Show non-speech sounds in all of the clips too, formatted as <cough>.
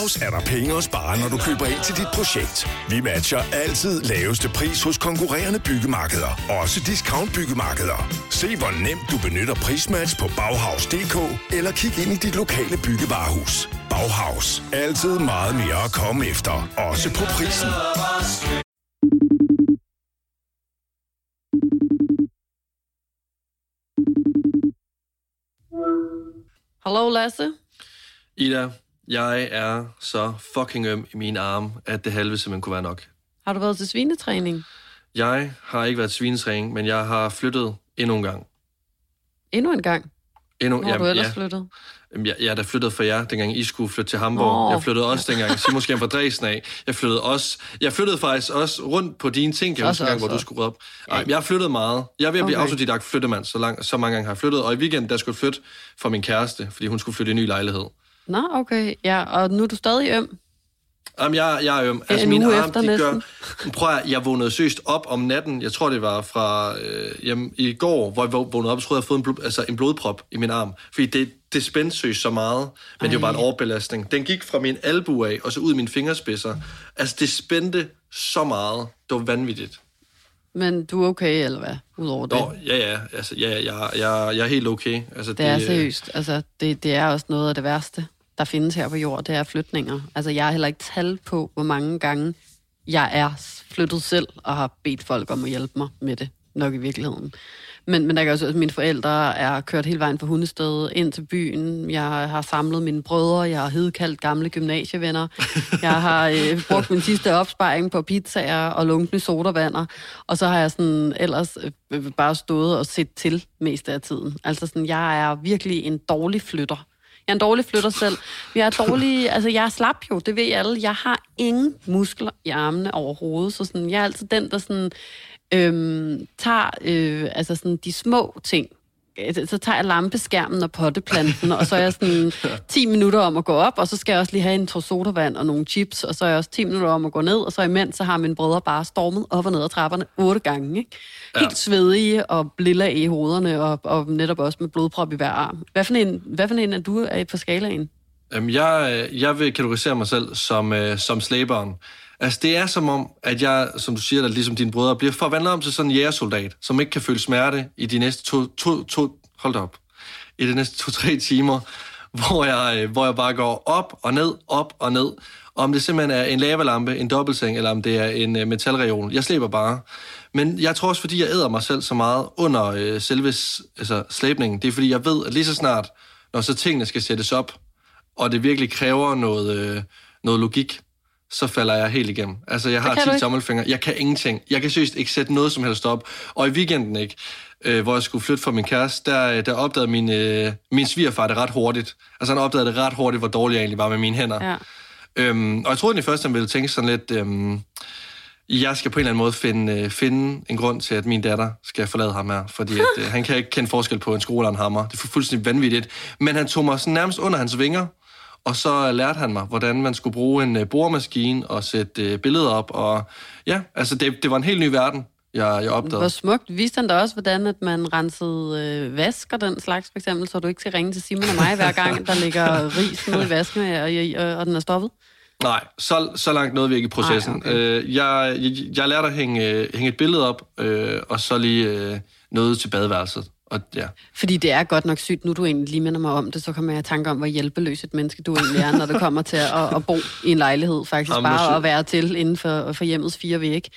Bauhaus er der penge at spare, når du køber ind til dit projekt. Vi matcher altid laveste pris hos konkurrerende byggemarkeder. Også discount byggemarkeder. Se hvor nemt du benytter prismatch på Bauhaus.dk eller kig ind i dit lokale byggevarehus. Bauhaus. Altid meget mere at komme efter. Også på prisen. Hallo Lasse. Ida, jeg er så fucking øm i mine arme, at det halve simpelthen kunne være nok. Har du været til svinetræning? Jeg har ikke været til svinetræning, men jeg har flyttet endnu en gang. Endnu en gang? Endnu, Hvor har du ellers ja. flyttet? Jamen, Jeg, jeg er da flyttet for jer, dengang I skulle flytte til Hamburg. Nå. Jeg flyttede også dengang Simon hjem fra Dresden af. Jeg flyttede også. Jeg flyttede faktisk også rundt på dine ting, jeg Også, gang, hvor du skulle rydde op. Ej, jeg har flyttet meget. Jeg er ved at blive Okay. autodidakt flyttemand, så, lang, så mange gange har jeg flyttet. Og i weekenden, der skulle jeg flytte for min kæreste, fordi hun skulle flytte i en ny lejlighed. Nå, okay. Ja, og nu er du stadig øm. Jamen, jeg, jeg er øm. Altså, En mine arme, de næsten. gør... Prøv at, jeg vågnede søst op om natten. Jeg tror, det var fra øh, jamen, i går, hvor jeg vå- vågnede op, så troede jeg, jeg havde fået en, blod, altså, en blodprop i min arm. Fordi det, det spændte søst så meget, men det var bare en overbelastning. Den gik fra min albu af, og så ud i mine fingerspidser. Altså, det spændte så meget. Det var vanvittigt. Men du er okay, eller hvad? Udover det. Nå, ja, ja. Altså, ja, ja, jeg, jeg, jeg er helt okay. Altså, Det er seriøst. Altså, det, det er også noget af det værste, der findes her på jorden, det er flytninger. Altså, jeg har heller ikke tal på, hvor mange gange jeg er flyttet selv og har bedt folk om at hjælpe mig med det, nok i virkeligheden. Men, men der kan også, at mine forældre er kørt hele vejen fra Hundested ind til byen. Jeg har samlet mine brødre. Jeg har hedkaldt gamle gymnasievenner. Jeg har øh, brugt min sidste opsparing på pizzaer og lunkne sodavander. Og så har jeg sådan ellers øh, bare stået og set til mest af tiden. Altså sådan, jeg er virkelig en dårlig flytter. Jeg er en dårlig flytter selv. Jeg er dårlig, <laughs> altså jeg er slap jo, det ved alle. Jeg har ingen muskler i armene overhovedet, så sådan, jeg er altid den, der sådan, øhm, tager øh, altså sådan de små ting. Øh, Så tager jeg lampeskærmen og potteplanten, og så er jeg sådan <laughs> 10 minutter om at gå op, og så skal jeg også lige have en tår sodavand og nogle chips, og så er jeg også 10 minutter om at gå ned, og så imens så har mine brødre bare stormet op og ned ad trapperne otte gange. Ikke? Helt svedige og lilla i hovederne, og, og netop også med blodprop i hver arm. Hvad for en, hvad for en er du på skalaen? Øhm, jeg, øh, jeg vil kategorisere mig selv som, øh, som slæberen. Altså, det er som om, at jeg, som du siger, at ligesom dine brødre, bliver forvandlet om til sådan en jægersoldat, som ikke kan føle smerte i de næste to, to, to hold op, i de næste to-tre timer, <laughs> hvor jeg, øh, hvor jeg bare går op og ned, op og ned. Om det simpelthen er en lavalampe, en dobbeltseng, eller om det er en øh, metalreol. Jeg slæber bare. Men jeg tror også, fordi jeg æder mig selv så meget under øh, selve altså, slæbningen, det er fordi, jeg ved, at lige så snart, når så tingene skal sættes op, og det virkelig kræver noget, øh, noget logik, så falder jeg helt igennem. Altså, jeg har kan du 10 ikke. tommelfingre. Jeg kan ingenting. Jeg kan seriøst ikke sætte noget som helst op. Og i weekenden ikke, øh, hvor jeg skulle flytte for min kæreste, der, der opdagede min, øh, min svigerfar det ret hurtigt. Altså, han opdagede det ret hurtigt, hvor dårlig jeg egentlig var med mine hænder. Ja. Øhm, og jeg troede egentlig først, han ville tænke sådan lidt, øhm, jeg skal på en eller anden måde finde, øh, finde en grund til, at min datter skal forlade ham her, fordi at, øh, han kan ikke kende forskel på en skole og en hammer. Det er fu- fuldstændig vanvittigt. Men han tog mig sådan nærmest under hans vinger, og så lærte han mig, hvordan man skulle bruge en øh, boremaskine og sætte øh, billeder op. Og ja, altså det, det var en helt ny verden, jeg, jeg opdagede. Hvor smukt. Viste han da også, hvordan at man rensede øh, vask og den slags, for eksempel, så du ikke skal ringe til Simon og mig hver gang, der ligger <laughs> ris nede i vasken, og, og, og den er stoppet? Nej, så, så langt nåede vi ikke i processen. Ej, okay. øh, jeg, jeg, jeg lærte at hænge, øh, hænge et billede op, øh, og så lige øh, noget til badeværelset. Og ja, Fordi det er godt nok sygt, nu du egentlig lige minder mig om det, så kommer jeg i tanke om, hvor hjælpeløs et menneske du egentlig er, når det kommer til at, at bo i en lejlighed, faktisk Jamen, bare at være til inden for, for hjemmets fire vægge.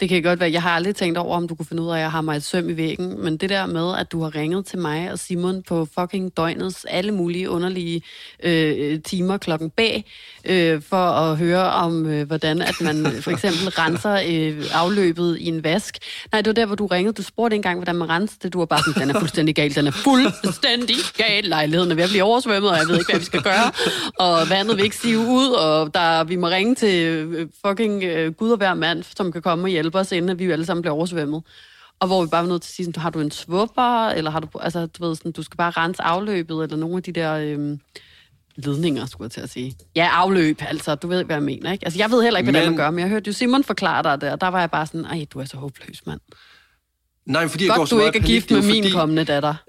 Det kan godt være, jeg har aldrig tænkt over, om du kunne finde ud af, at jeg har mig et søm i væggen, men det der med, at du har ringet til mig og Simon på fucking døgnets alle mulige underlige øh, timer klokken bag, øh, for at høre om, øh, hvordan at man <laughs> for eksempel renser øh, afløbet i en vask. Nej, det var der, hvor du ringede. Du spurgte engang, hvordan man renser det. Du var bare sådan, den er fuldstændig gal. Den er fuldstændig gal. Lejligheden er ved at blive oversvømmet, og jeg ved ikke, hvad vi skal gøre. Og vandet vil ikke sive ud, og der, vi må ringe til øh, fucking øh, Gud og hver mand, som kan komme og hjælpe os, inden at vi alle sammen bliver oversvømmet. Og hvor vi bare var nødt til at sige, sådan, har du en svupper, eller har du, altså, du ved, sådan, du skal bare rense afløbet, eller nogle af de der... Øh, ledninger, skulle jeg til at sige. Ja, afløb, altså. Du ved, hvad jeg mener, ikke? Altså, jeg ved heller ikke, hvad men... Men- man gør, men jeg hørte jo Simon forklare dig det, og der var jeg bare sådan, ej, du er så håbløs, mand. Nej, fordi jeg går Godt, så du meget ikke er panik, gift med jo min fordi, kommende datter. <laughs>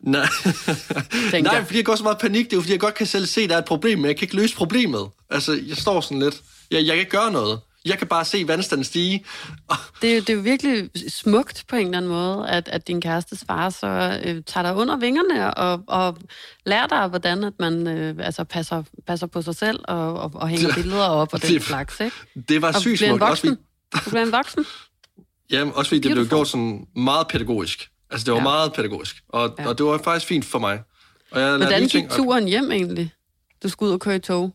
Nej, Nej jeg. fordi jeg går så meget panik. Det er jo, fordi jeg godt kan selv se, at der er et problem, men jeg kan ikke løse problemet. Altså, jeg står sådan lidt... Jeg, jeg kan ikke gøre noget. Jeg kan bare se vandstanden stige. <laughs> Det er, jo, det er jo virkelig smukt på en eller anden måde, at, at din kærestes far så øh, tager dig under vingerne og, og lærer dig, hvordan at man øh, altså passer, passer på sig selv og, og, og hænger <laughs> billeder op og den slags, ikke? det var sygt bliver en smukt. Også voksen. fordi, Du bliver en voksen. Jamen, også fordi det blev gjort sådan meget pædagogisk. Altså, det var Ja. ja. meget pædagogisk. Og, Ja. ja. og det var faktisk fint for mig. Og jeg Hvordan gik turen hjem egentlig? Du skulle ud og køre i tog.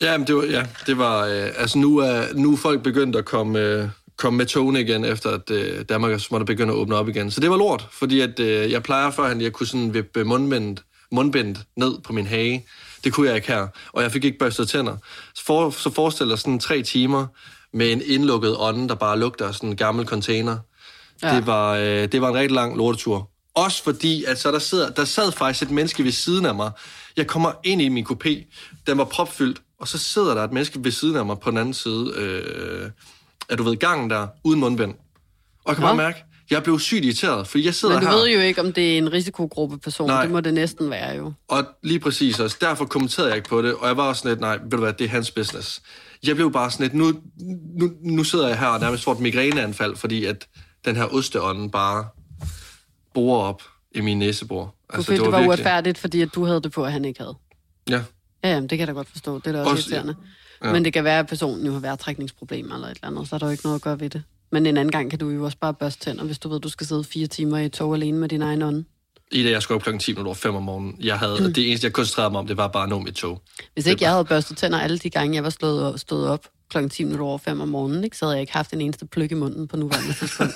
Ja, men det var, ja, det var øh, altså nu er, nu er folk begyndt at komme, øh, komme med togene igen, efter at øh, Danmark også måtte begynde at åbne op igen. Så det var lort, fordi at, øh, jeg plejer førhen, at jeg kunne sådan vippe mundbindet, mundbindet ned på min hage. Det kunne jeg ikke her, og jeg fik ikke børstet tænder. Så, for, så forestil dig sådan tre timer med en indlukket ånde, der bare lugter af sådan en gammel container. Ja. Ja. Det, var, øh, det var en rigtig lang lortetur. Også fordi, at så der, sidder, der sad faktisk et menneske ved siden af mig. Jeg kommer ind i min kopé, den var propfyldt, og så sidder der et menneske ved siden af mig på den anden side øh, af, du ved, gangen der, uden mundbind. Og jeg kan Nå. bare mærke, jeg blev sygt irriteret, fordi jeg sidder Men du her, ved jo ikke, om det er en risikogruppeperson. Nej. Det må det næsten være jo. og lige præcis også, derfor kommenterede jeg ikke på det, og jeg var også sådan lidt, nej, ved du hvad, det er hans business. Jeg blev bare sådan lidt, nu, nu, nu sidder jeg her og nærmest får et migræneanfald, fordi at den her osteånden bare borer op i min næsebor. Du følte, det var uretfærdigt, fordi at du havde det på, at han ikke havde. Ja, Ja, jamen, det kan jeg da godt forstå. Det er da også, Også- irriterende. ja. Men det kan være, at personen jo har vejrtrækningsproblemer eller et eller andet, så er der jo ikke noget at gøre ved det. Men en anden gang kan du jo også bare børste tænder, hvis du ved, du skal sidde fire timer i tog alene med din egen ånd. I det, jeg skulle op klokken 10 minutter over 5 om morgenen. Jeg havde, mm. Det eneste, jeg koncentrerede mig om, det var bare at nå mit tog. Hvis ikke jeg havde børstet tænder alle de gange, jeg var slået, stået op klokken 10 minutter over 5 om morgenen, ikke, så havde jeg ikke haft en eneste pløk i munden på nuværende tidspunkt.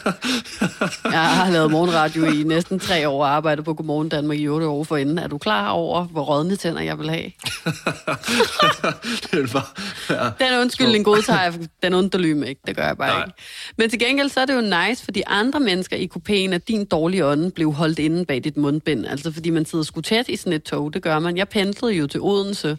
<laughs> jeg har lavet morgenradio i næsten tre år og arbejdet på Godmorgen Danmark i otte år forinden. Er du klar over, hvor rådne tænder jeg vil have? <laughs> det var, ja. Den undskyldning godtager jeg, den underlyme ikke. Det gør jeg bare Nej. ikke. Men til gengæld så er det jo nice for de andre mennesker i kupéen, at din dårlige ånd blev holdt inde bag dit mundbind. Altså fordi man sidder sgu tæt i sådan et tog, det gør man. Jeg pendlede jo til Odense,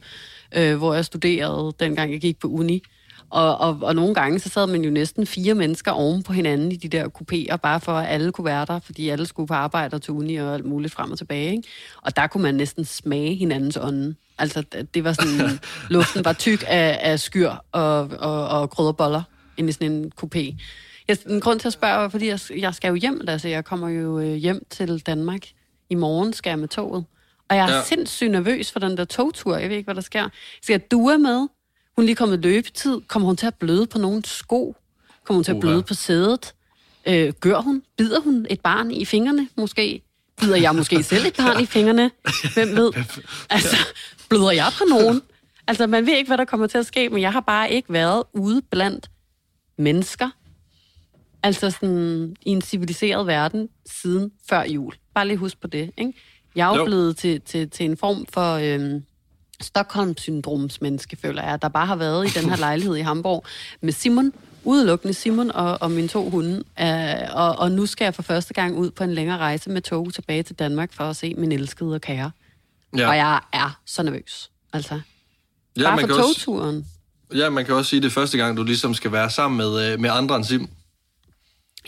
øh, hvor jeg studerede, dengang jeg gik på uni. Og, og, og nogle gange, så sad man jo næsten fire mennesker oven på hinanden i de der kupéer, bare for at alle kunne være der, fordi alle skulle på arbejde og til uni og alt muligt frem og tilbage. Ikke? Og der kunne man næsten smage hinandens ånde. Altså, det var sådan, <laughs> luften var tyk af, af skyr og, og, og krydderboller ind i sådan en kupé. Jeg, en grund til at spørge, er, fordi jeg, jeg skal jo hjem, altså jeg kommer jo øh, hjem til Danmark. I morgen skal jeg med toget. Og jeg er ja. Sindssygt nervøs for den der togtur. Jeg ved ikke, hvad der sker. Skal jeg due med? Hun er lige kommet løbetid. Kommer hun til at bløde på nogle sko? Kommer hun til at bløde på sædet? Øh, gør hun? Bider hun et barn i fingrene, måske? Bider jeg måske selv et barn i fingrene? Hvem ved? <laughs> Altså, bløder jeg på nogen? Altså, man ved ikke, hvad der kommer til at ske, men jeg har bare ikke været ude blandt mennesker. Altså sådan i en civiliseret verden siden før jul. Bare lige husk på det, ikke? Jeg er jo Jo. blevet til, til, til en form for øhm, Stockholm-syndromsmenneske, føler jeg, der bare har været i den her lejlighed i Hamburg med Simon, udelukkende Simon og, og mine to hunde. Øh, og, og nu skal jeg for første gang ud på en længere rejse med tog tilbage til Danmark for at se min elskede og kære. Ja. Og jeg er så nervøs. Altså, ja, bare man for kan også, togturen. ja, man kan også sige, at det er første gang, du ligesom skal være sammen med, øh, med andre end Sim.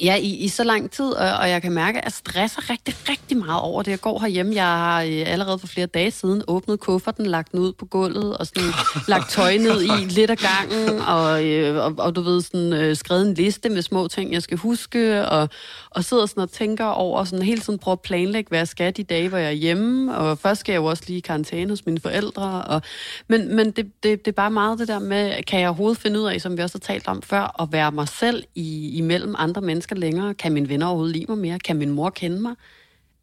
Ja, i, i så lang tid, og, og jeg kan mærke, at jeg stresser rigtig, rigtig meget over det. Jeg går herhjemme, jeg har øh, allerede for flere dage siden åbnet kufferten, lagt den ud på gulvet, og sådan <laughs> lagt tøj ned i lidt af gangen, og, øh, og, og du ved, sådan, øh, skrevet en liste med små ting, jeg skal huske, og, og sidder sådan og tænker over, sådan hele tiden prøver at planlægge, hvad jeg skal de dage, hvor jeg er hjemme, og først skal jeg jo også lige i karantæne hos mine forældre, og, men, men det, det, det er bare meget det der med, kan jeg overhovedet finde ud af, som vi også har talt om før, at være mig selv i, imellem andre mennesker længere? Kan mine venner overhovedet lide mig mere? Kan min mor kende mig?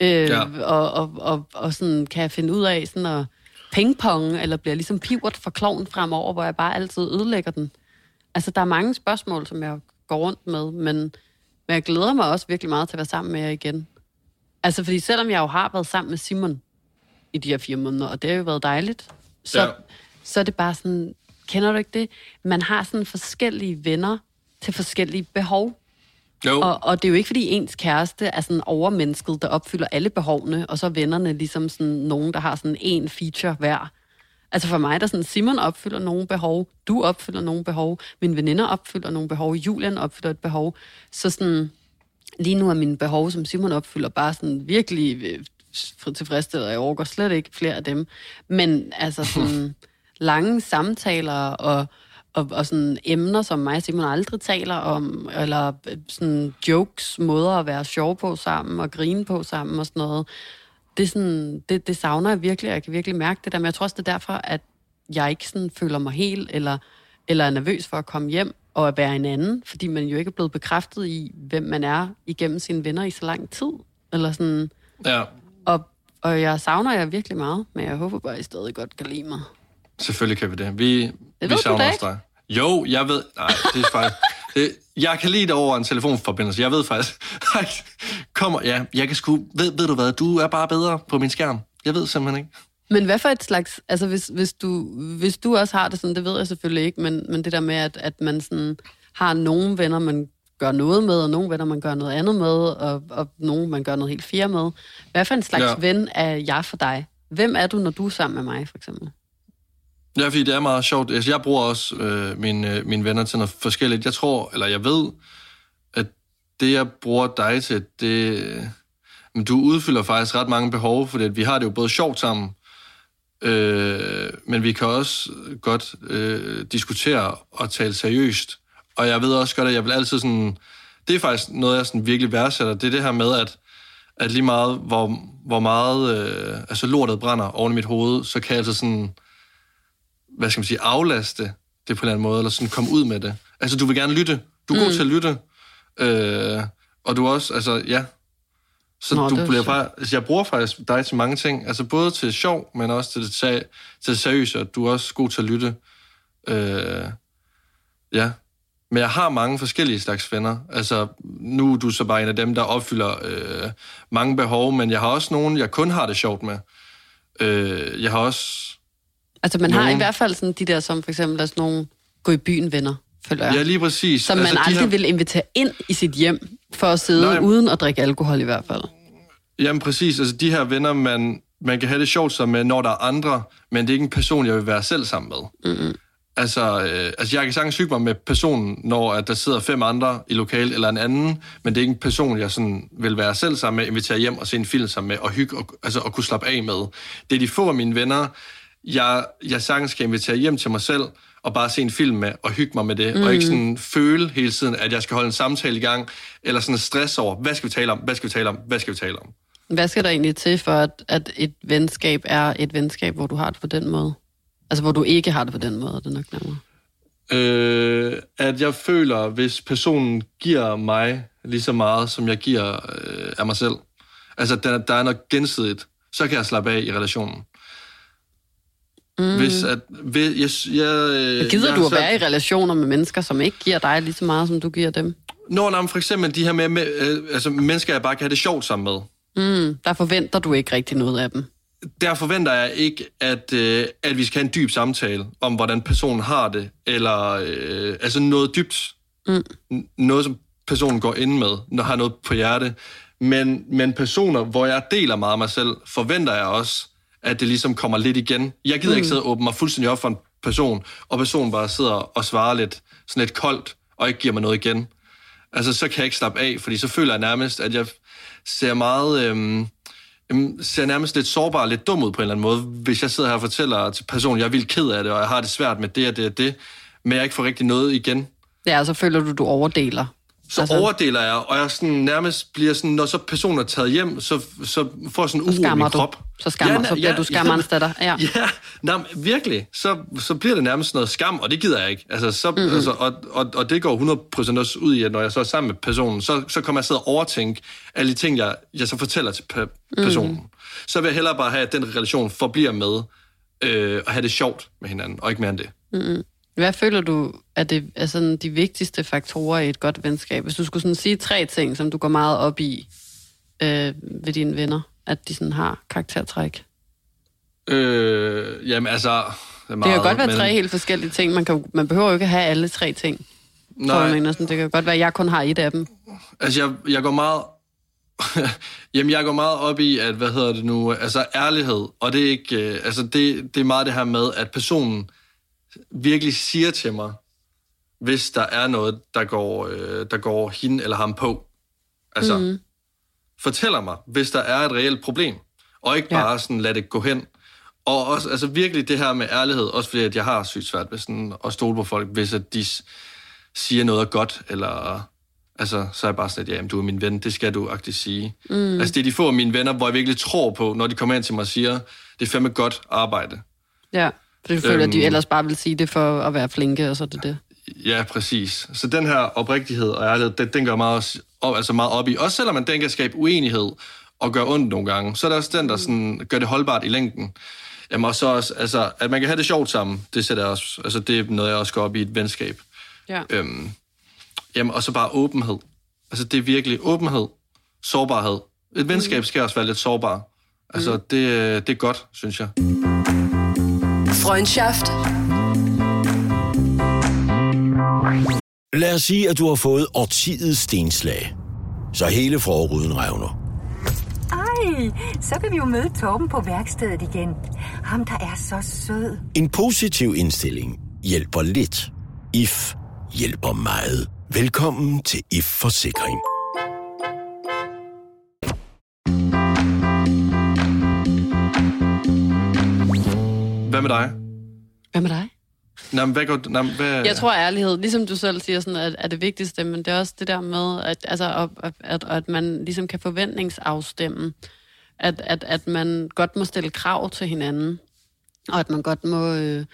Øh, Ja. og, og, og, og sådan, kan jeg finde ud af sådan at pingpong, eller bliver ligesom pivot for kloven fremover, hvor jeg bare altid ødelægger den? Altså, der er mange spørgsmål, som jeg går rundt med, men, men jeg glæder mig også virkelig meget til at være sammen med jer igen. Altså, fordi selvom jeg jo har været sammen med Simon i de her fire måneder, og det har jo været dejligt, så. Ja. så er det bare sådan, kender du ikke det? Man har sådan forskellige venner til forskellige behov. Jo, Og, og det er jo ikke, fordi ens kæreste er sådan overmennesket, der opfylder alle behovene, og så er vennerne ligesom sådan nogen, der har sådan en feature hver. Altså for mig er der sådan, Simon opfylder nogle behov, du opfylder nogle behov, min veninder opfylder nogle behov, Julian opfylder et behov. Så sådan, lige nu er mine behov, som Simon opfylder, bare sådan virkelig øh, tilfredsstiller. Jeg overgår slet ikke flere af dem. Men altså sådan <laughs> lange samtaler og, og, og sådan emner, som mig og Simon aldrig taler om, eller sådan jokes, måder at være sjov på sammen og grine på sammen og sådan noget. Det, er sådan, det, det savner jeg virkelig, jeg kan virkelig mærke det der, men jeg tror også, det er derfor, at jeg ikke sådan føler mig helt, eller, eller er nervøs for at komme hjem og at være en anden, fordi man jo ikke er blevet bekræftet i, hvem man er igennem sine venner i så lang tid. Eller sådan. Ja, Og, og jeg savner jer virkelig meget, men jeg håber bare, at I stadig godt kan lide mig. selvfølgelig kan vi det. Vi, Det vi savner også dig. Jo, jeg ved... Nej, det er faktisk... Det, jeg kan lide det over en telefonforbindelse. Jeg ved faktisk... Kommer, ja, jeg kan sgu... Ved, ved du hvad? Du er bare bedre på min skærm. Jeg ved simpelthen ikke. Men hvad for et slags... Altså, hvis, hvis, du, hvis du også har det sådan, det ved jeg selvfølgelig ikke, men, men det der med, at, at man sådan har nogle venner, man gør noget med, og nogle venner, man gør noget andet med, og, og nogle, man gør noget helt fjerde med. Hvad for en slags ja. ven er jeg for dig? Hvem er du, når du er sammen med mig, for eksempel? Ja, fordi det er meget sjovt. Altså, jeg bruger også øh, mine, øh, mine venner til noget forskelligt. Jeg tror, eller jeg ved, at det, jeg bruger dig til, det... Men du udfylder faktisk ret mange behov, fordi at vi har det jo både sjovt sammen, øh, men vi kan også godt øh, diskutere og tale seriøst. Og jeg ved også godt, at jeg vil altid sådan... Det er faktisk noget, jeg sådan virkelig værdsætter. Det er det her med, at, at lige meget, hvor, hvor meget øh, altså lortet brænder oven i mit hoved, så kan jeg altså sådan hvad skal man sige, aflaste det på en eller anden måde, eller sådan komme ud med det. Altså, du vil gerne lytte. Du er mm. god til at lytte. Øh, og du også, altså, ja. Så Nå, du er bliver bare, altså, jeg bruger faktisk dig til mange ting. Altså, både til sjov, men også til det, sag, til det seriøse. og Du er også god til at lytte. Øh, ja. Men jeg har mange forskellige slags venner. Altså, nu er du så bare en af dem, der opfylder øh, mange behov, men jeg har også nogen, jeg kun har det sjovt med. Øh, jeg har også Altså, man har Nogen- i hvert fald sådan de der, som for eksempel er sådan nogle gå i byen venner, føler jeg. Ja, lige præcis. som man altså, de aldrig her- vil invitere ind i sit hjem, for at sidde Nej. Nej. uden at drikke alkohol i hvert fald. Jamen præcis, altså de her venner, man, man kan have det sjovt sammen med, når der er andre, men det er ikke en person, jeg vil være selv sammen med. Mm-hmm. Altså, øh, altså, jeg kan sagtens hygge mig med personen, når at der sidder fem andre i lokalet eller en anden, men det er ikke en person, jeg sådan vil være selv sammen med, invitere hjem og se en film sammen med, og hygge og, altså, og kunne slappe af med. Det er de få af mine venner, jeg, jeg sagtens skal invitere hjem til mig selv, og bare se en film med, og hygge mig med det, mm. og ikke sådan føle hele tiden, at jeg skal holde en samtale i gang, eller sådan stress over, hvad skal vi tale om, hvad skal vi tale om, hvad skal vi tale om. Hvad skal der egentlig til for, at, at et venskab er et venskab, hvor du har det på den måde? Altså, hvor du ikke har det på den måde, er det nok nærmere. Øh, at jeg føler, hvis personen giver mig lige så meget, som jeg giver øh, af mig selv, altså der, der er noget gensidigt, så kan jeg slappe af i relationen. Mm. Hvis at... Hvis, jeg, jeg, øh, Gider jeg du at være i relationer med mennesker, som ikke giver dig lige så meget, som du giver dem? Nå, nej, for eksempel de her med, med øh, altså mennesker, jeg bare kan have det sjovt sammen med. Mm, der forventer du ikke rigtig noget af dem. der forventer jeg ikke, at, øh, at vi skal have en dyb samtale om, hvordan personen har det, eller øh, altså noget dybt. Mm. Noget, som personen går ind med, når har noget på hjerte. Men, men personer, hvor jeg deler meget af mig selv, forventer jeg også, at det ligesom kommer lidt igen. Jeg gider mm. ikke sidde og åbne mig fuldstændig op for en person, og personen bare sidder og svarer lidt, sådan lidt koldt, og ikke giver mig noget igen. Altså, så kan jeg ikke slappe af, fordi så føler jeg nærmest, at jeg ser meget... Øhm, Jamen, ser nærmest lidt sårbar og lidt dum ud på en eller anden måde, hvis jeg sidder her og fortæller til personen, jeg er vildt ked af det, og jeg har det svært med det og det og det, men jeg ikke får rigtig noget igen. Ja, så føler du, du overdeler. Så altså, overdeler jeg, og jeg sådan nærmest bliver sådan, når så personen er taget hjem, så, så får sådan uro i min du. krop. Så skammer- så bliver du skammerensdatter, ja. <laughs> Ja, nej, virkelig. Så, så bliver det nærmest noget skam, og det gider jeg ikke. Altså, så, Mhm. mm-hmm. altså, og, og, og det går 100% også ud i, at når jeg så er sammen med personen, så, så kommer jeg til at overtænke alle de ting, jeg, jeg så fortæller til pe- personen. Mhm. Mm. Så vil jeg hellere bare have, at den relation forbliver med, øh, og have det sjovt med hinanden, og ikke mere end det. Hvad føler du er, det, er sådan de vigtigste faktorer i et godt venskab? Hvis du skulle sådan sige tre ting, som du går meget op i øh, ved dine venner, at de sådan har karaktertræk. Øh, jamen altså... Det, er Det kan godt være men- tre helt forskellige ting. Man, kan, man behøver jo ikke at have alle tre ting. Nej. jeg, mener. Sådan, det kan godt være, at jeg kun har et af dem. Altså, jeg, jeg går meget... <laughs> Jamen, jeg går meget op i, at, hvad hedder det nu, altså ærlighed, og det er ikke, øh, altså det, det er meget det her med, at personen virkelig siger til mig, hvis der er noget, der går, øh, der går hende eller ham på. Altså, mm. fortæller mig, hvis der er et reelt problem. og ikke bare ja. sådan lade det gå hen. Og også, altså virkelig det her med ærlighed, også fordi at jeg har sygt svært ved sådan at stole på folk, hvis at de siger noget godt, eller altså, så er jeg bare sådan, at ja, du er min ven, det skal du agtigt sige. Mm. Altså det er de få af mine venner, hvor jeg virkelig tror på, når de kommer ind til mig og siger, det er fandme godt arbejde. Ja, for du føler, øhm, at de ellers bare vil sige det for at være flinke, og så er det det. Ja, præcis. Så den her oprigtighed og ærlighed, den, den gør meget, op, altså meget op i. Også selvom man den kan skabe uenighed og gøre ondt nogle gange, så er der også den, der sådan, gør det holdbart i længden. Jamen og så også, altså, at man kan have det sjovt sammen, det sætter også, altså det er noget, jeg også går op i et venskab. Ja. Øhm, jamen, og så bare åbenhed. Altså, det er virkelig åbenhed, sårbarhed. Et venskab skal også være lidt sårbar. Altså, mm. det, det er godt, synes jeg. Freundschaft. Lad os sige, at du har fået årtidets stenslag. Så hele forruden revner. Ej, så kan vi jo møde Torben på værkstedet igen. Ham, der er så sød. En positiv indstilling hjælper lidt. IF hjælper meget. Velkommen til IF Forsikring. Med dig? Hvad med dig? Nå, men hvad går, nå, hvad... Jeg tror ærlighed, ligesom du selv siger, sådan, at, er det vigtigste, men det er også det der med, at, altså, at, at, at man ligesom kan forventningsafstemme, at, at, at man godt må stille krav til hinanden, og at man godt må øh,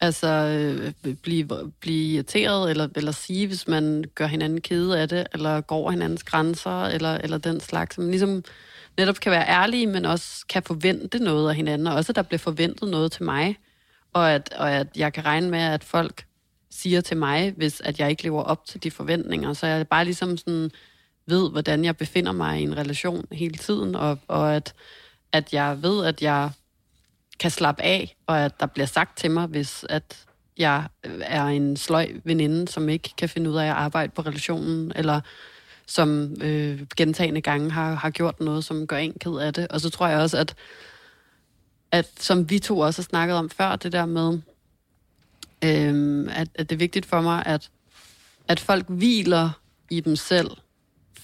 altså, øh, blive, blive irriteret, eller, eller sige, hvis man gør hinanden kede af det, eller går hinandens grænser, eller, eller den slags. Man ligesom netop kan være ærlige, men også kan forvente noget af hinanden, og også at der bliver forventet noget til mig og at, og at jeg kan regne med, at folk siger til mig, hvis at jeg ikke lever op til de forventninger. Så jeg bare ligesom sådan ved, hvordan jeg befinder mig i en relation hele tiden, og, og at, at jeg ved, at jeg kan slappe af, og at der bliver sagt til mig, hvis at jeg er en sløj veninde, som ikke kan finde ud af at arbejde på relationen, eller som øh, gentagende gange har, har gjort noget, som gør en ked af det. Og så tror jeg også, at at som vi to også har snakket om før, det der med, øh, at, at det er vigtigt for mig, at, at folk hviler i dem selv,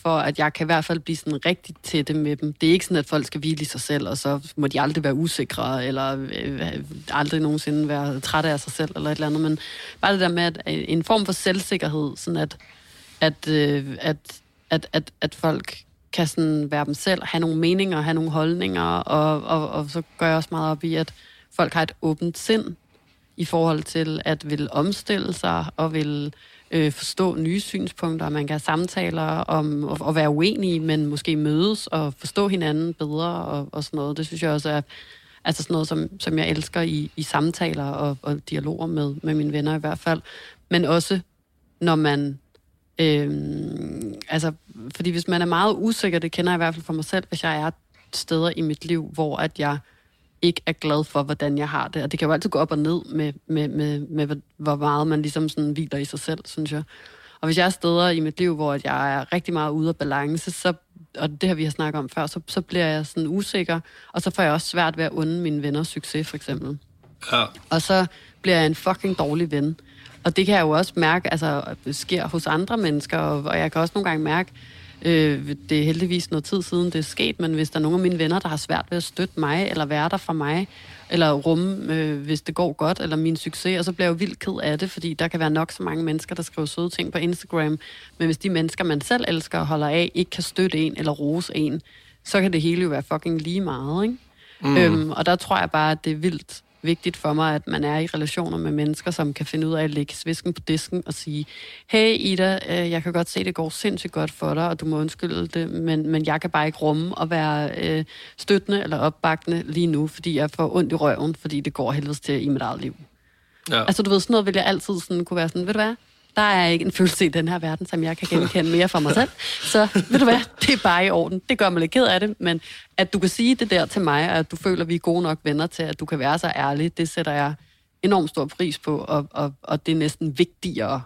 for at jeg kan i hvert fald blive sådan rigtig tætte med dem. Det er ikke sådan, at folk skal hvile i sig selv, og så må de aldrig være usikre, eller øh, aldrig nogensinde være trætte af sig selv, eller et eller andet, men bare det der med, at øh, en form for selvsikkerhed, sådan at, at, øh, at, at, at, at folk kan sådan være dem selv, have nogle meninger, have nogle holdninger, og, og, og så gør jeg også meget op i, at folk har et åbent sind i forhold til at vil omstille sig og vil øh, forstå nye synspunkter. Man kan have samtaler om at, være uenige, men måske mødes og forstå hinanden bedre og, og sådan noget. Det synes jeg også er altså sådan noget, som, som jeg elsker i, i samtaler og, og dialoger med, med mine venner i hvert fald. Men også når man Øhm, altså, fordi hvis man er meget usikker, det kender jeg i hvert fald for mig selv, hvis jeg er steder i mit liv, hvor at jeg ikke er glad for, hvordan jeg har det. Og det kan jo altid gå op og ned med, med, med, med hvor meget man ligesom sådan hviler i sig selv, synes jeg. Og hvis jeg er steder i mit liv, hvor jeg er rigtig meget ude af balance, så, og det har vi har snakket om før, så, så bliver jeg sådan usikker, og så får jeg også svært ved at unde mine venner succes, for eksempel. Ja. Og så bliver jeg en fucking dårlig ven. Og det kan jeg jo også mærke, altså sker hos andre mennesker, og, og jeg kan også nogle gange mærke, øh, det er heldigvis noget tid siden, det er sket, men hvis der er nogle af mine venner, der har svært ved at støtte mig, eller være der for mig, eller rumme, øh, hvis det går godt, eller min succes, og så bliver jeg jo vildt ked af det, fordi der kan være nok så mange mennesker, der skriver søde ting på Instagram, men hvis de mennesker, man selv elsker og holder af, ikke kan støtte en eller rose en, så kan det hele jo være fucking lige meget, ikke? Mm. Øhm, og der tror jeg bare, at det er vildt vigtigt for mig, at man er i relationer med mennesker, som kan finde ud af at lægge svisken på disken og sige, hey Ida, øh, jeg kan godt se, det går sindssygt godt for dig, og du må undskylde det, men, men jeg kan bare ikke rumme at være øh, støttende eller opbakkende lige nu, fordi jeg får ondt i røven, fordi det går helvedes til i mit eget liv. Ja. Altså du ved, sådan noget vil jeg altid sådan kunne være sådan, ved du hvad, der er ikke en følelse i den her verden, som jeg kan genkende mere for mig selv. Så ved du hvad, det er bare i orden. Det gør mig lidt ked af det, men at du kan sige det der til mig, og at du føler, at vi er gode nok venner til, at du kan være så ærlig, det sætter jeg enormt stor pris på, og, og, og det er næsten vigtigere.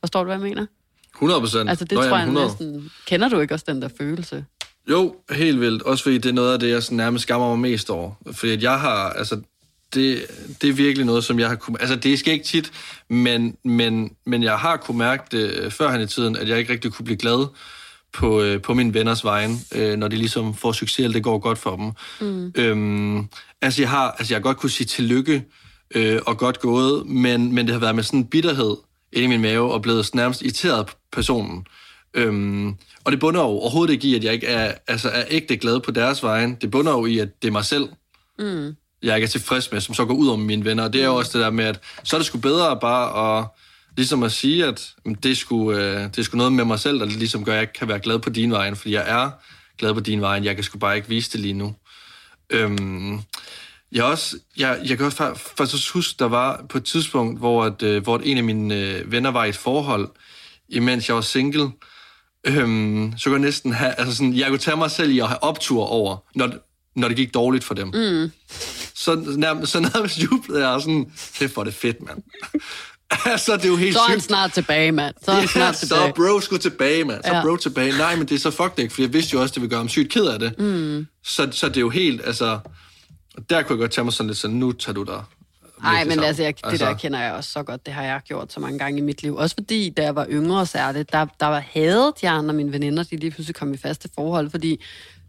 Forstår du, hvad jeg mener? 100 procent. Altså det Nå, tror jeg 100. næsten... Kender du ikke også den der følelse? Jo, helt vildt. Også fordi det er noget af det, jeg sådan nærmest skammer mig mest over. Fordi jeg har, altså, det, det er virkelig noget, som jeg har kunne... Altså, det skal ikke tit, men, men, men jeg har kunne mærke det førhen i tiden, at jeg ikke rigtig kunne blive glad på, øh, på mine venners vejen, øh, når de ligesom får succes, eller det går godt for dem. Mm. Øhm, altså, jeg har, altså, jeg har godt kunne sige tillykke øh, og godt gået, men, men det har været med sådan en bitterhed inde i min mave, og blevet nærmest irriteret på personen. Øhm, og det bunder jo overhovedet ikke i, at jeg ikke er, altså, er ægte glad på deres vejen. Det bunder jo i, at det er mig selv, mm jeg ikke er tilfreds med, som så går ud over mine venner. Og det er jo også det der med, at så er det sgu bedre bare at ligesom at sige, at det er, sgu, øh, det er sgu noget med mig selv, der ligesom gør, at jeg ikke kan være glad på din vejen, fordi jeg er glad på din vejen. Jeg kan sgu bare ikke vise det lige nu. Øhm, jeg, også, jeg, jeg kan også faktisk huske, der var på et tidspunkt, hvor, at, øh, hvor en af mine øh, venner var i et forhold, imens jeg var single. Øhm, så kunne jeg næsten have, altså sådan, jeg kunne tage mig selv i at have optur over, når, når det gik dårligt for dem. Mm. Så, nærmest, så nærmest <laughs> jublede jeg sådan, det for det fedt, mand. <laughs> altså, det er jo helt Så er han snart tilbage, mand. Så er han snart tilbage. Så bro skulle tilbage, mand. Så Ja. bro tilbage. Nej, men det er så fuck det ikke, for jeg vidste jo også, det ville gøre ham sygt ked af det. Mm. Så, så det er jo helt, altså... Der kunne jeg godt tage mig sådan lidt sådan, nu tager du dig Nej, men altså, jeg, det altså. der kender jeg også så godt. Det har jeg gjort så mange gange i mit liv. Også fordi, da jeg var yngre særligt, der, der var hadet jeg og mine veninder, de lige pludselig kom i faste forhold, fordi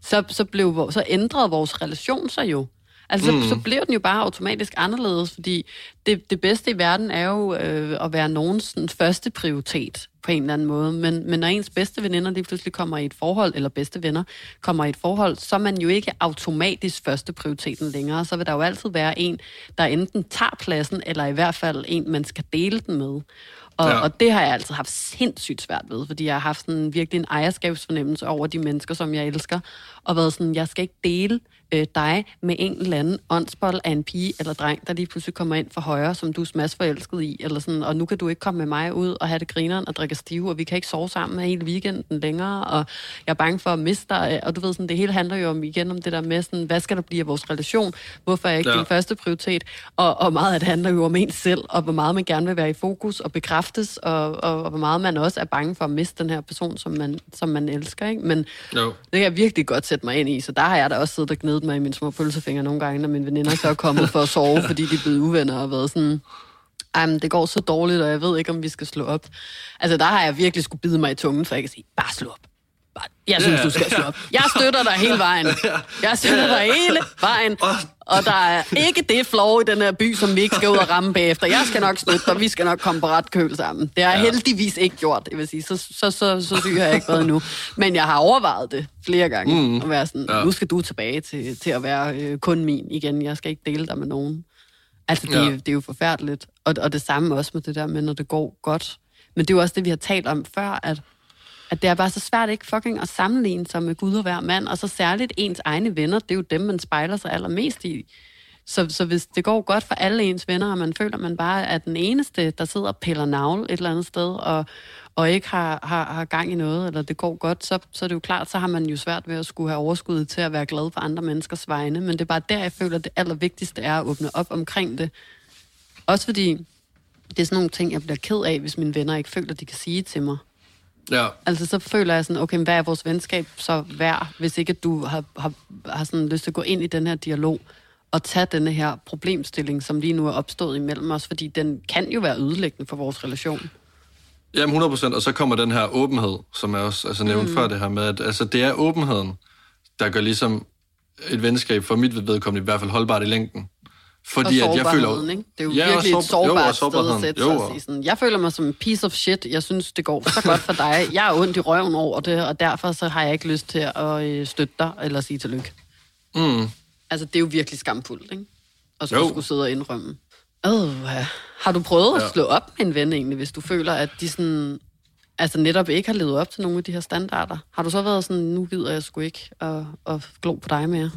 så, så, blev, så ændrede vores relation sig jo. Altså, mm. så, så blev den jo bare automatisk anderledes, fordi det, det bedste i verden er jo øh, at være nogens første prioritet på en eller anden måde. Men, men når ens bedste veninder lige pludselig kommer i et forhold, eller bedste venner kommer i et forhold, så er man jo ikke automatisk første prioriteten længere. Så vil der jo altid være en, der enten tager pladsen, eller i hvert fald en, man skal dele den med. Og, Ja. og det har jeg altid haft sindssygt svært ved, fordi jeg har haft sådan virkelig en ejerskabsfornemmelse over de mennesker, som jeg elsker, og været sådan, jeg skal ikke dele øh, dig med en eller anden åndsbold af en pige eller dreng, der lige pludselig kommer ind for højre, som du er smadsforelsket i, eller sådan, og nu kan du ikke komme med mig ud og have det grineren og drikke stive, og vi kan ikke sove sammen hele weekenden længere, og jeg er bange for at miste dig, og du ved sådan, det hele handler jo om igen om det der med sådan, hvad skal der blive af vores relation, hvorfor er ikke Ja. din første prioritet, og, og meget af det handler jo om en selv, og hvor meget man gerne vil være i fokus og bekræftes, og, og, og hvor meget man også er bange for at miste den her person, som man, som man elsker, ikke? Men Jo. det kan jeg virkelig godt sætte mig ind i, så der har jeg da også siddet og gnedet mig i mine små pølsefingre nogle gange, når mine veninder så er kommet for at sove, <laughs> fordi de er blevet uvenner og været sådan, ej, men det går så dårligt, og jeg ved ikke, om vi skal slå op. Altså, der har jeg virkelig skulle bide mig i tungen, for jeg kan sige, bare slå op. Jeg synes, Ja, du skal slå op. Jeg støtter dig hele vejen. Jeg støtter dig hele vejen. Og der er ikke det floor i den her by, som vi ikke skal ud og ramme bagefter. Jeg skal nok støtte dig, vi skal nok komme på ret køl sammen. Det har jeg heldigvis ikke gjort, jeg vil sige. Så, så, så, så syg har jeg ikke været nu. Men jeg har overvejet det flere gange. Mm. At være sådan, Ja. nu skal du tilbage til, til at være øh, kun min igen. Jeg skal ikke dele dig med nogen. Altså, det, Ja. ja. det er jo forfærdeligt. Og, og det samme også med det der med, når det går godt. Men det er jo også det, vi har talt om før, at, at det er bare så svært ikke fucking at sammenligne sig med Gud og hver mand, og så særligt ens egne venner, det er jo dem, man spejler sig allermest i. Så, så hvis det går godt for alle ens venner, og man føler, at man bare er den eneste, der sidder og piller navl et eller andet sted, og, og ikke har, har, har gang i noget, eller det går godt, så, så er det jo klart, så har man jo svært ved at skulle have overskud til at være glad for andre menneskers vegne. Men det er bare der, jeg føler, at det allervigtigste er at åbne op omkring det. Også fordi det er sådan nogle ting, jeg bliver ked af, hvis mine venner ikke føler, at de kan sige til mig. Ja. Altså, så føler jeg sådan, okay, hvad er vores venskab så værd, hvis ikke du har, har, har sådan lyst til at gå ind i den her dialog og tage denne her problemstilling, som lige nu er opstået imellem os, fordi den kan jo være ødelæggende for vores relation. Jamen 100 procent, og så kommer den her åbenhed, som jeg også altså, nævnte mm. før det her med, at altså, det er åbenheden, der gør ligesom et venskab for mit vedkommende i hvert fald holdbart i længden. Fordi og at jeg føler... ikke? Det er jo Ja, virkelig et sårbar- jo, sårbart sted at sætte Jo, sig og sådan, jeg føler mig som en piece of shit, jeg synes, det går så godt for dig, jeg er ondt i røven over det, og derfor så har jeg ikke lyst til at øh, støtte dig eller sige tillykke. Mm. Altså, det er jo virkelig skamfuldt, ikke? Og så skulle sidde og indrømme. Øh, har du prøvet at Ja. slå op med en ven egentlig, hvis du føler, at de sådan, altså netop ikke har levet op til nogle af de her standarder? Har du så været sådan, nu gider jeg sgu ikke at, at glo på dig mere?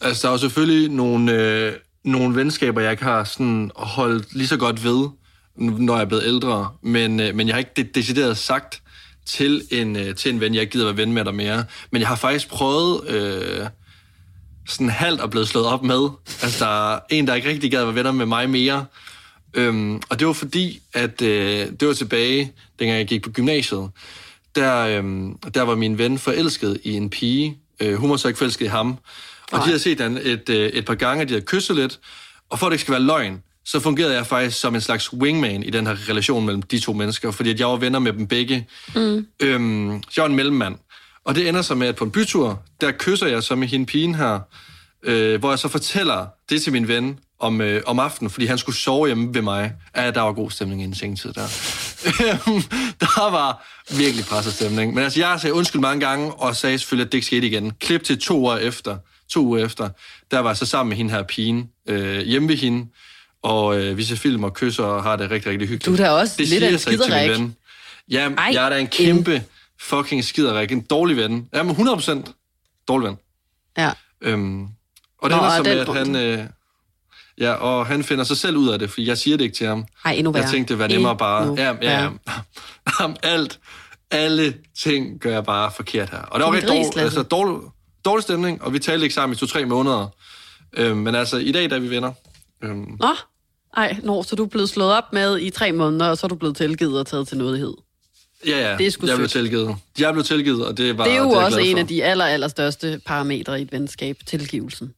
Altså, der er jo selvfølgelig nogle, øh, nogle venskaber, jeg ikke har sådan holdt lige så godt ved, når jeg er blevet ældre. Men, øh, men jeg har ikke decideret sagt til en, øh, til en ven, jeg ikke gider være ven med dig mere. Men jeg har faktisk prøvet øh, sådan halvt at blive slået op med. Altså, der er en, der ikke rigtig gad være venner med mig mere. Øhm, og det var fordi, at øh, det var tilbage, dengang jeg gik på gymnasiet. Der, øh, der var min ven forelsket i en pige. Øh, hun var så ikke forelsket i ham. Og de havde set han et, øh, et par gange, de havde kysset lidt. Og for at det ikke skal være løgn, så fungerede jeg faktisk som en slags wingman i den her relation mellem de to mennesker, fordi at jeg var venner med dem begge. Mm. Øhm, så jeg var en mellemmand. Og det ender så med, at på en bytur, der kysser jeg så med hende pigen her, øh, hvor jeg så fortæller det til min ven om, øh, om aftenen, fordi han skulle sove hjemme ved mig. Ja, der var god stemning inden sengetid der. <laughs> der var virkelig presset stemning. Men altså, jeg sagde undskyld mange gange, og sagde selvfølgelig, at det ikke skete igen. Klip til to år efter, to uger efter, der var jeg så sammen med hende her pigen, øh, hjemme ved hende, og øh, vi ser film og kysser og har det rigtig, rigtig hyggeligt. Du er da også det lidt af en skiderik. ven. Ja, Ej, jeg er da en kæmpe fucking skiderik. En dårlig ven. Jamen, 100% dårlig ven. Ja. Øhm, og det Nå, ender så med, at grund han... Øh, ja, og han finder sig selv ud af det, fordi jeg siger det ikke til ham. Ej, endnu værre. Jeg tænkte, det var nemmere bare... Endnu Ja, ja, <laughs> ja. alt, alle ting gør jeg bare forkert her. Og der var rigtig dårlig, gris, Lasse. altså, dårlig, dårlig stemning, og vi talte ikke sammen i to-tre måneder. Øhm, men altså, i dag, der er vi venner. Øhm, Nå, ej, nå, så du er blevet slået op med i tre måneder, og så er du blevet tilgivet og taget til nådighed. ja, ja, Det er sgu jeg blev tilgivet. Jeg blev tilgivet, og det var Det er jo det også en af de aller, aller største parametre i et venskab, tilgivelsen.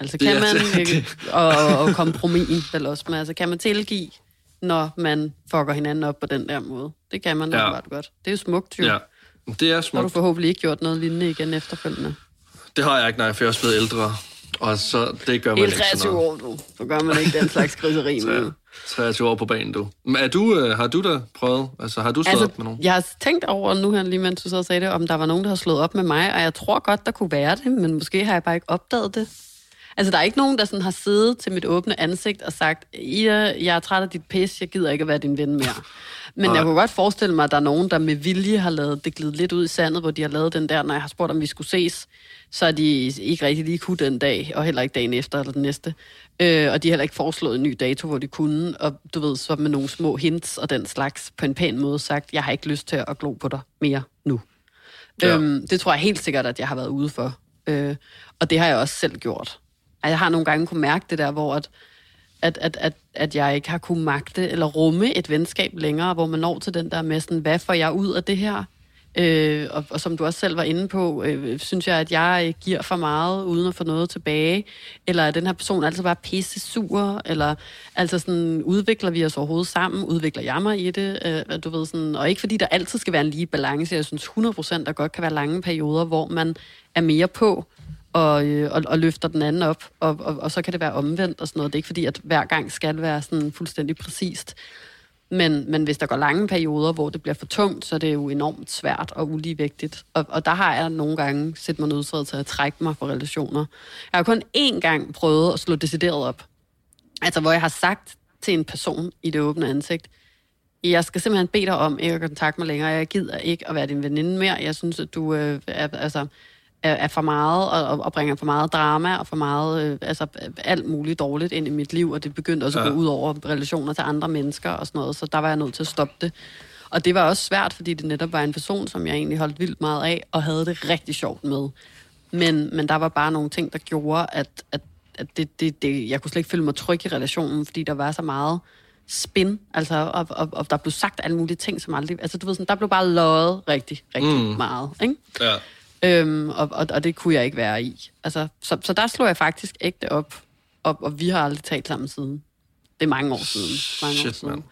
Altså Det kan er- man, <laughs> det- <laughs> og, og kompromisen vel også, men altså kan man tilgive, når man fucker hinanden op på den der måde? Det kan man Ja. godt. Det er jo smukt jo. Ja, det er Så har du smukt. forhåbentlig ikke gjort noget lignende igen efterfølgende. Det har jeg ikke, nej, for jeg er også blevet ældre. Og så, det gør man Helt ikke sådan 23 noget. år, du. Så gør man ikke den slags griseri med. Ja, 23 år på banen, du. Men er du, øh, har du da prøvet? Altså, har du slået Altså, op med nogen? jeg har tænkt over nu her, lige mens du så sagde det, om der var nogen, der har slået op med mig, og jeg tror godt, der kunne være det, men måske har jeg bare ikke opdaget det. Altså, der er ikke nogen, der sådan har siddet til mit åbne ansigt og sagt, Ida, jeg er træt af dit pis, jeg gider ikke at være din ven mere. <laughs> Men Nej. jeg kunne godt forestille mig, at der er nogen, der med vilje har lavet det glide lidt ud i sandet, hvor de har lavet den der, når jeg har spurgt, om vi skulle ses, så er de ikke rigtig lige kunne den dag, og heller ikke dagen efter eller den næste. Øh, og de har heller ikke foreslået en ny dato, hvor de kunne, og du ved, så med nogle små hints og den slags på en pæn måde sagt, jeg har ikke lyst til at glo på dig mere nu. Ja. Øhm, det tror jeg helt sikkert, at jeg har været ude for. Øh, og det har jeg også selv gjort. Altså, Jeg har nogle gange kunne mærke det der, hvor at, at, at, at, at jeg ikke har kunne magte eller rumme et venskab længere, hvor man når til den der med sådan, hvad får jeg ud af det her? Øh, og, og som du også selv var inde på, øh, synes jeg, at jeg giver for meget, uden at få noget tilbage. Eller er den her person altid bare pisse sur? Eller altså sådan, udvikler vi os overhovedet sammen? Udvikler jeg mig i det? Øh, du ved, sådan, og ikke fordi der altid skal være en lige balance. Jeg synes 100% der godt kan være lange perioder, hvor man er mere på, og, øh, og, og løfter den anden op, og, og, og så kan det være omvendt og sådan noget. Det er ikke fordi, at hver gang skal være sådan fuldstændig præcist. Men, men hvis der går lange perioder, hvor det bliver for tungt, så er det jo enormt svært og uligevægtigt. Og, og der har jeg nogle gange set mig nødsaget til at trække mig fra relationer. Jeg har kun én gang prøvet at slå decideret op. Altså, hvor jeg har sagt til en person i det åbne ansigt, jeg skal simpelthen bede dig om ikke at kontakte mig længere. Jeg gider ikke at være din veninde mere. Jeg synes, at du øh, er, altså, er, er for meget og, og- bringer for meget drama og for meget øh, altså, alt muligt dårligt ind i mit liv, og det begyndte også at Ja. gå ud over relationer til andre mennesker og sådan noget, så der var jeg nødt til at stoppe det. Og det var også svært, fordi det netop var en person, som jeg egentlig holdt vildt meget af, og havde det rigtig sjovt med. Men, men der var bare nogle ting, der gjorde, at, at, at det, det, det, jeg kunne slet ikke føle mig tryg i relationen, fordi der var så meget spin, altså, og, og, og der blev sagt alle mulige ting, som aldrig... Altså, du ved sådan, der blev bare løjet rigtig, rigtig mm. meget, ikke? Ja. Øhm, og, og, og det kunne jeg ikke være i. Altså, så, så der slog jeg faktisk ægte op, og, og vi har aldrig talt sammen siden. Det er mange år siden. Mange år Shit, siden. mand.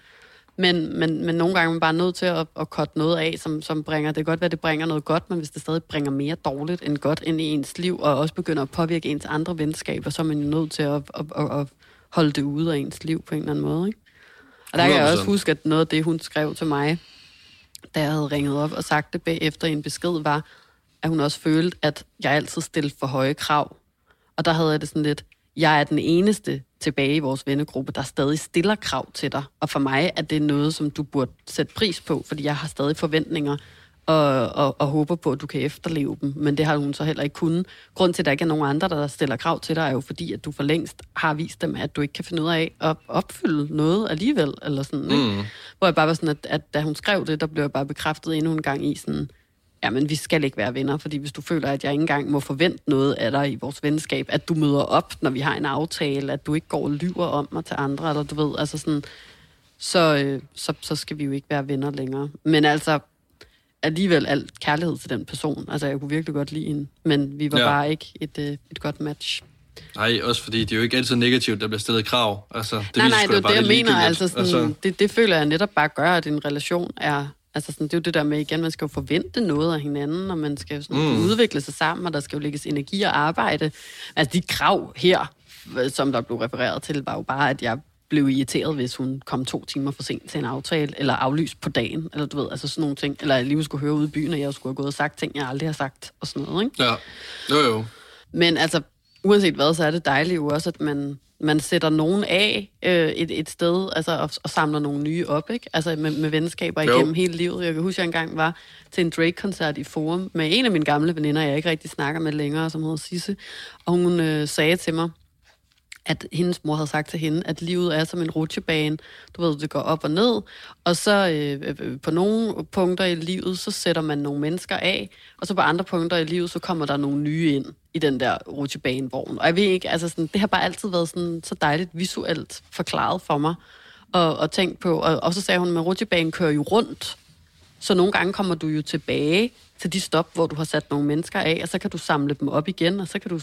Men, men, men nogle gange er man bare nødt til at, at cutte noget af, som, som bringer, det godt være, det bringer noget godt, men hvis det stadig bringer mere dårligt end godt ind i ens liv, og også begynder at påvirke ens andre venskaber, så er man jo nødt til at, at, at, at holde det ude af ens liv på en eller anden måde. Ikke? Og der kan jeg 100%. også huske, at noget af det, hun skrev til mig, da jeg havde ringet op og sagt det bagefter i en besked, var, at hun også følte, at jeg altid stillede for høje krav. Og der havde jeg det sådan lidt, jeg er den eneste tilbage i vores vennegruppe, der stadig stiller krav til dig. Og for mig er det noget, som du burde sætte pris på, fordi jeg har stadig forventninger og, og, og håber på, at du kan efterleve dem. Men det har hun så heller ikke kunnet. Grund til, at der ikke er nogen andre, der stiller krav til dig, er jo fordi, at du for længst har vist dem, at du ikke kan finde ud af at opfylde noget alligevel. Eller sådan, ikke? Mm. Hvor jeg bare var sådan, at, at da hun skrev det, der blev jeg bare bekræftet endnu en gang i sådan, jamen vi skal ikke være venner, fordi hvis du føler, at jeg ikke engang må forvente noget af dig i vores venskab, at du møder op, når vi har en aftale, at du ikke går og lyver om mig til andre, eller du ved, altså sådan, så, øh, så, så skal vi jo ikke være venner længere. Men altså, alligevel alt kærlighed til den person. Altså, jeg kunne virkelig godt lide hende, men vi var Ja. bare ikke et, øh, et godt match. Nej, også fordi det er jo ikke altid negativt, der bliver stillet krav. Altså, det nej, nej, det er det, jeg mener. Altså, sådan, det, det føler jeg netop bare gør, at en relation er, Altså sådan, det er jo det der med igen, man skal jo forvente noget af hinanden, og man skal jo sådan mm. udvikle sig sammen, og der skal jo lægges energi og arbejde. Altså de krav her, som der blev refereret til, var jo bare, at jeg blev irriteret, hvis hun kom to timer for sent til en aftale, eller aflyst på dagen, eller du ved, altså sådan nogle ting. Eller jeg lige skulle høre ude i byen, at jeg skulle have gået og sagt ting, jeg aldrig har sagt, og sådan noget, ikke? Ja, jo jo. Men altså, uanset hvad, så er det dejligt jo også, at man, man sætter nogen af øh, et, et sted, altså, og, og samler nogle nye op, ikke? Altså med, med venskaber Jo. igennem hele livet. Jeg kan huske, at jeg engang var til en Drake-koncert i Forum med en af mine gamle veninder, jeg ikke rigtig snakker med længere, som hedder Sisse. Og hun øh, sagde til mig, at hendes mor havde sagt til hende, at livet er som en rutsjebane. Du ved, det går op og ned, og så øh, øh, øh, på nogle punkter i livet, så sætter man nogle mennesker af, og så på andre punkter i livet, så kommer der nogle nye ind i den der rutsjebanevogn. Og jeg ved ikke, altså sådan, det har bare altid været sådan, så dejligt visuelt forklaret for mig, og, og tænkt på, og, og så sagde hun, at rutsjebanen kører jo rundt, så nogle gange kommer du jo tilbage til de stop, hvor du har sat nogle mennesker af, og så kan du samle dem op igen, og så kan du...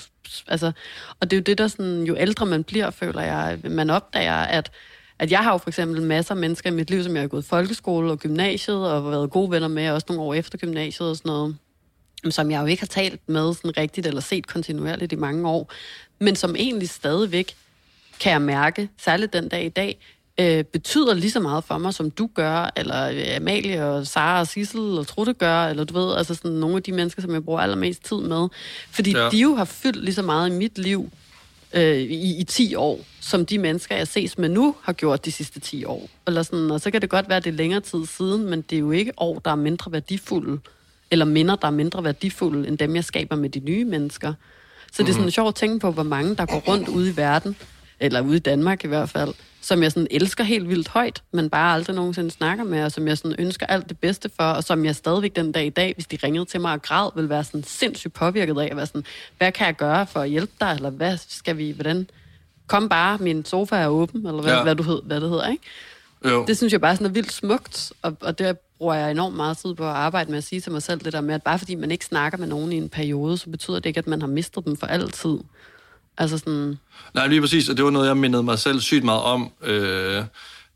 Altså, og det er jo det, der sådan, jo ældre man bliver, føler jeg, man opdager, at, at jeg har jo for eksempel masser af mennesker i mit liv, som jeg har gået i folkeskole og gymnasiet, og været gode venner med, også nogle år efter gymnasiet og sådan noget, som jeg jo ikke har talt med sådan rigtigt, eller set kontinuerligt i mange år, men som egentlig stadigvæk kan jeg mærke, særligt den dag i dag, øh, betyder lige så meget for mig, som du gør, eller øh, Amalie og Sara og Sissel og Trutte gør, eller du ved, altså sådan nogle af de mennesker, som jeg bruger allermest tid med. Fordi Ja. de jo har fyldt lige så meget i mit liv øh, i, i 10 år, som de mennesker, jeg ses med nu, har gjort de sidste 10 år. Eller sådan, og så kan det godt være, at det er længere tid siden, men det er jo ikke år, der er mindre værdifulde, eller minder, der er mindre værdifulde, end dem, jeg skaber med de nye mennesker. Så det er sådan sjovt at tænke på, hvor mange, der går rundt ude i verden, eller ude i Danmark i hvert fald, som jeg sådan elsker helt vildt højt, men bare aldrig nogensinde snakker med, og som jeg sådan ønsker alt det bedste for, og som jeg stadigvæk den dag i dag, hvis de ringede til mig og græd, vil være sådan sindssygt påvirket af, at være sådan, hvad kan jeg gøre for at hjælpe dig, eller hvad skal vi, hvordan, kom bare, min sofa er åben, eller hvad, Ja. hvad, du hed, hvad det hedder, ikke? jo. Det synes jeg bare sådan er vildt smukt, og, og det bruger jeg enormt meget tid på at arbejde med at sige til mig selv, det der med, at bare fordi man ikke snakker med nogen i en periode, så betyder det ikke, at man har mistet dem for altid. Altså sådan, Nej, lige præcis, og det var noget, jeg mindede mig selv sygt meget om, øh,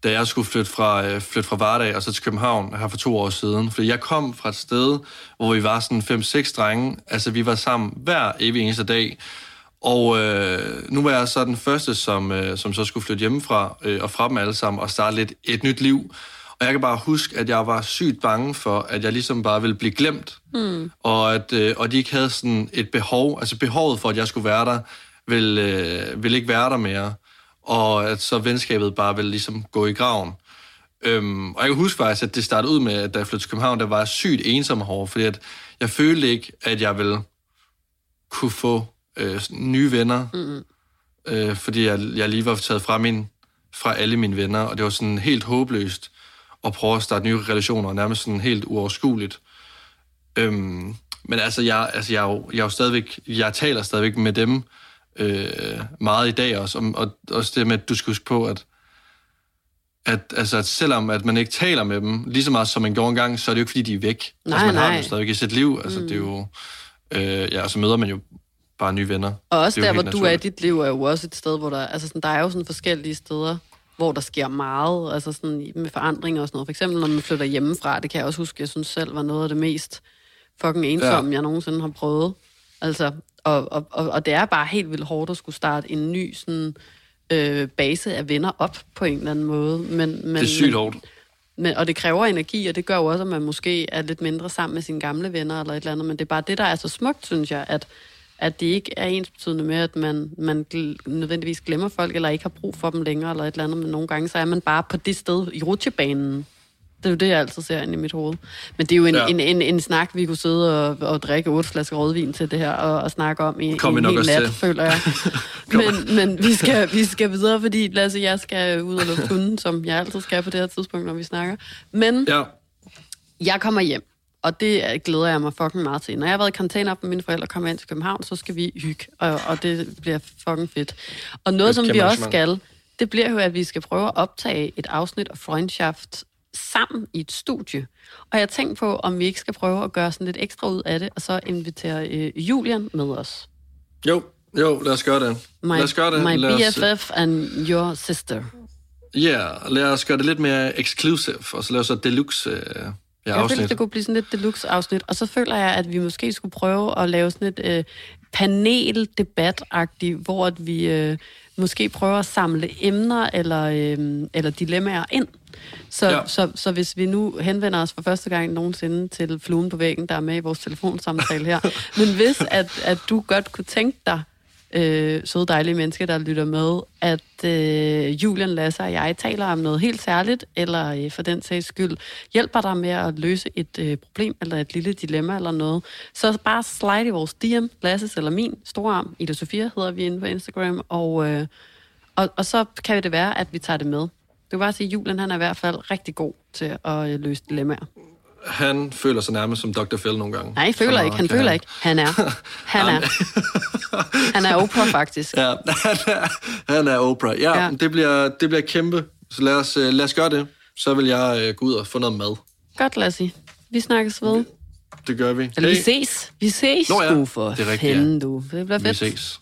da jeg skulle flytte fra, øh, flytte fra Vardag og så til København her for to år siden. Fordi jeg kom fra et sted, hvor vi var sådan fem-seks drenge. Altså, vi var sammen hver evig eneste dag. Og øh, nu var jeg så den første, som, øh, som så skulle flytte hjemmefra øh, og fra dem alle sammen og starte lidt et nyt liv. Og jeg kan bare huske, at jeg var sygt bange for, at jeg ligesom bare ville blive glemt. Mm. Og at øh, og de ikke havde sådan et behov, altså behovet for, at jeg skulle være der, ville, øh, ville ikke være der mere. Og at så venskabet bare ville ligesom gå i graven. Øhm, og jeg kan huske faktisk, at det startede ud med, at da jeg flyttede til København, der var jeg sygt ensom herovre, fordi at jeg følte ikke, at jeg ville kunne få øh, nye venner, mm. øh, fordi jeg, jeg lige var taget fra, min, fra alle mine venner, og det var sådan helt håbløst at prøve at starte nye relationer, nærmest sådan helt uoverskueligt. Øhm, men altså, jeg, altså jeg, er jo, jeg er jo stadigvæk, jeg taler stadigvæk med dem øh, meget i dag også, og, og også det med, at du skal huske på, at at, altså, at selvom at man ikke taler med dem lige så meget, som man gjorde engang, så er det jo ikke, fordi de er væk. Nej, altså, man har nej. dem jo stadigvæk i sit liv. Altså, mm. det er jo... Øh, ja, og så møder man jo bare nye venner. Og også er der, hvor helt du er i naturligt. dit liv, er jo også et sted, hvor der, altså sådan, der er jo sådan forskellige steder, hvor der sker meget, altså sådan med forandringer og sådan noget. For eksempel, når man flytter hjemmefra, det kan jeg også huske, jeg synes selv var noget af det mest fucking ensomme, ja. jeg nogensinde har prøvet. Altså, og, og, og, og det er bare helt vildt hårdt at skulle starte en ny sådan, øh, base af venner op på en eller anden måde. Men, men, Det er sygt hårdt. men, og det kræver energi, og det gør jo også, at man måske er lidt mindre sammen med sine gamle venner eller et eller andet. Men det er bare det, der er så smukt, synes jeg, at, at det ikke er ens betydende med, at man, man gl- nødvendigvis glemmer folk, eller ikke har brug for dem længere, eller et eller andet. Men nogle gange, så er man bare på det sted i rutsjebanen. Det er jo det, jeg altid ser ind i mit hoved. Men det er jo en, Ja. en, en, en snak, vi kunne sidde og, og drikke otte flasker rødvin til det her, og, og snakke om i, Kom en hel nat, til. føler jeg. <laughs> men men vi, skal, vi skal videre, fordi Lasse, jeg skal ud og lukke hunden, som jeg altid skal på det her tidspunkt, når vi snakker. Men Ja, jeg kommer hjem, og det glæder jeg mig fucking meget til. Når jeg har været i container med mine forældre og kommer ind til København, så skal vi hygge, og, og det bliver fucking fedt. Og noget, som vi også skal, det bliver jo, at vi skal prøve at optage et afsnit af Freundschaft sammen i et studie. Og jeg tænkte på, om vi ikke skal prøve at gøre sådan lidt ekstra ud af det, og så invitere øh, Julian med os. jo, jo, lad os gøre det. My, lad os gøre det. my lad os, BFF and your sister. Ja, lad os gøre det lidt mere exclusive, og så lave så deluxe øh, Jeg føler, afsnit. det kunne blive sådan et deluxe-afsnit. Og så føler jeg, at vi måske skulle prøve at lave sådan et øh, paneldebat-agtigt, hvor at vi øh, måske prøver at samle emner eller, øh, eller dilemmaer ind. Så, Ja. så, så hvis vi nu henvender os for første gang nogensinde til fluen på væggen, der er med i vores telefonsamtale her, <laughs> men hvis at, at du godt kunne tænke dig, øh, søde dejlige mennesker, der lytter med, at øh, Julian, Lasse og jeg taler om noget helt særligt, eller øh, for den sags skyld hjælper dig med at løse et øh, problem, eller et lille dilemma eller noget, så bare slide i vores DM, Lasses eller min store arm, Ida Sofia hedder vi inde på Instagram, og, øh, og, og så kan det være, at vi tager det med. Du kan bare sige, at Julian han er i hvert fald rigtig god til at øh, løse dilemmaer. Han føler sig nærmest som Dr. Phil nogle gange. Nej, jeg føler ikke. Han føler ikke. Han er. <laughs> Han er. Han er Oprah, faktisk. Ja, <laughs> han er, han er Oprah. Ja, Ja. Det, bliver, det bliver kæmpe. Så lad os, øh, lad os gøre det. Så vil jeg øh, gå ud og få noget mad. Godt, Lassie. Vi snakkes ved. Det gør vi. Eller vi ses. Vi ses, Nå ja, du for det er rigtigt, fanden, du. Det bliver Vi fedt. ses.